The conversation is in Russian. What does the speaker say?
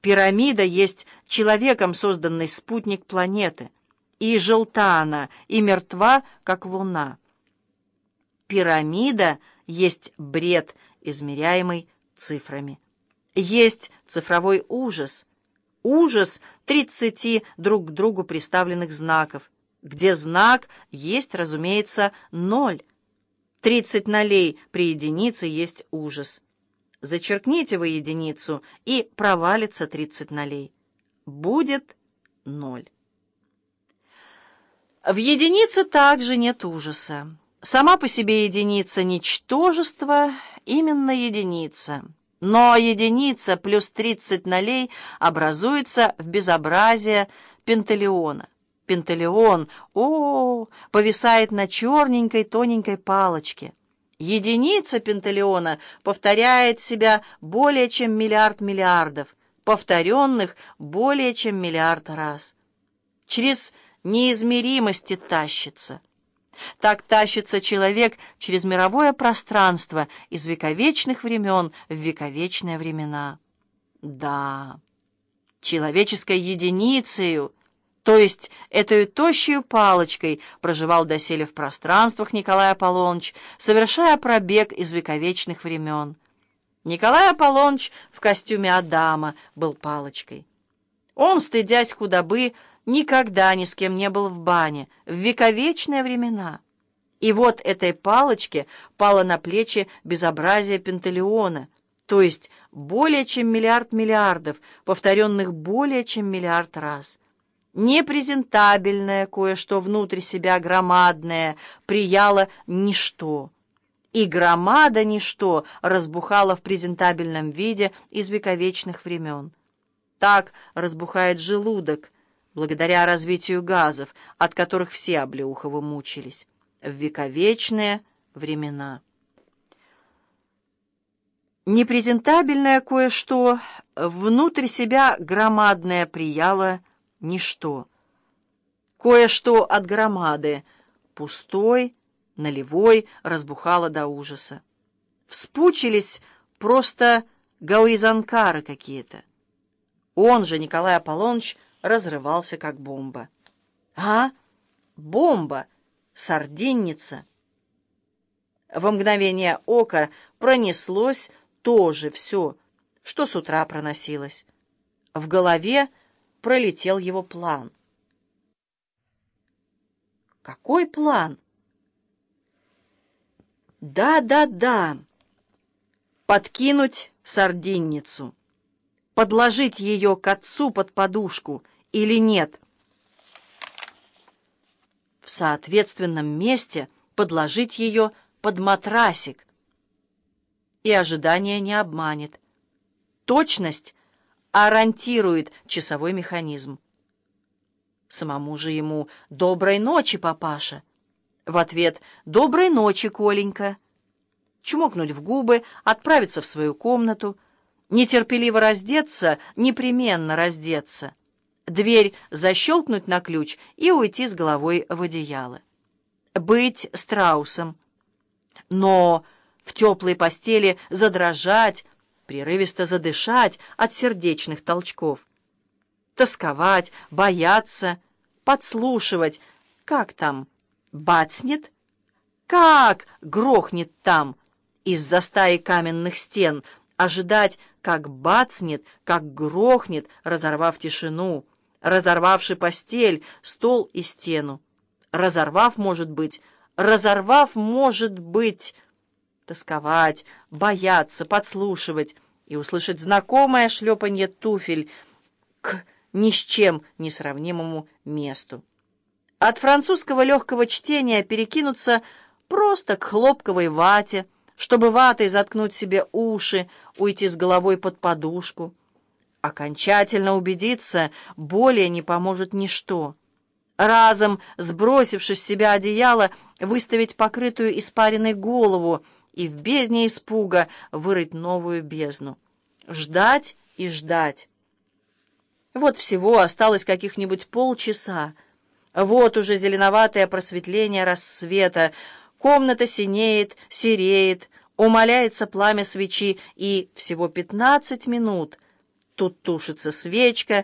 Пирамида есть человеком созданный спутник планеты, и желта она, и мертва, как луна. Пирамида есть бред, измеряемый цифрами. Есть цифровой ужас, ужас тридцати друг к другу приставленных знаков, где знак есть, разумеется, ноль. Тридцать нолей при единице есть ужас. Зачеркните вы единицу, и провалится тридцать нолей. Будет ноль. В единице также нет ужаса. Сама по себе единица — ничтожество, именно единица. Но единица плюс 30 нолей образуется в безобразие пенталеона. Пенталеон, о, -о, -о повисает на черненькой тоненькой палочке. Единица пенталеона повторяет себя более чем миллиард миллиардов, повторенных более чем миллиард раз. Через неизмеримости тащится. Так тащится человек через мировое пространство из вековечных времен в вековечные времена. Да, человеческой единицею, то есть этой тощей палочкой проживал доселе в пространствах Николай Аполлоныч, совершая пробег из вековечных времен. Николай Аполлоныч в костюме Адама был палочкой. Он, стыдясь худобы, никогда ни с кем не был в бане, в вековечные времена. И вот этой палочке пало на плечи безобразие Пентелеона, то есть более чем миллиард миллиардов, повторенных более чем миллиард раз. Непрезентабельное кое-что внутрь себя громадное прияло ничто. И громада ничто разбухала в презентабельном виде из вековечных времен. Так разбухает желудок, благодаря развитию газов, от которых все Облеуховы мучились, в вековечные времена. Непрезентабельное кое-что, внутрь себя громадное прияло ничто. Кое-что от громады, пустой, налевой, разбухало до ужаса. Вспучились просто гауризанкары какие-то. Он же, Николай Аполлоныч, разрывался, как бомба. А? Бомба! Сардинница! Во мгновение ока пронеслось тоже все, что с утра проносилось. В голове пролетел его план. Какой план? Да-да-да. Подкинуть сардинницу подложить ее к отцу под подушку или нет. В соответственном месте подложить ее под матрасик. И ожидание не обманет. Точность ориентирует часовой механизм. Самому же ему «Доброй ночи, папаша!» В ответ «Доброй ночи, Коленька!» Чмокнуть в губы, отправиться в свою комнату — нетерпеливо раздеться, непременно раздеться, дверь защелкнуть на ключ и уйти с головой в одеяло. Быть страусом. Но в теплой постели задрожать, прерывисто задышать от сердечных толчков. Тосковать, бояться, подслушивать. Как там? Бацнет? Как грохнет там? Из-за стаи каменных стен ожидать, как бацнет, как грохнет, разорвав тишину, разорвавший постель, стол и стену. Разорвав, может быть, разорвав, может быть, тосковать, бояться, подслушивать и услышать знакомое шлепанье туфель к ни с чем несравнимому месту. От французского легкого чтения перекинуться просто к хлопковой вате, чтобы ватой заткнуть себе уши, уйти с головой под подушку. Окончательно убедиться, более не поможет ничто. Разом, сбросившись с себя одеяло, выставить покрытую испаренной голову и в бездне испуга вырыть новую бездну. Ждать и ждать. Вот всего осталось каких-нибудь полчаса. Вот уже зеленоватое просветление рассвета, Комната синеет, сереет, умоляется пламя свечи, и всего пятнадцать минут — тут тушится свечка,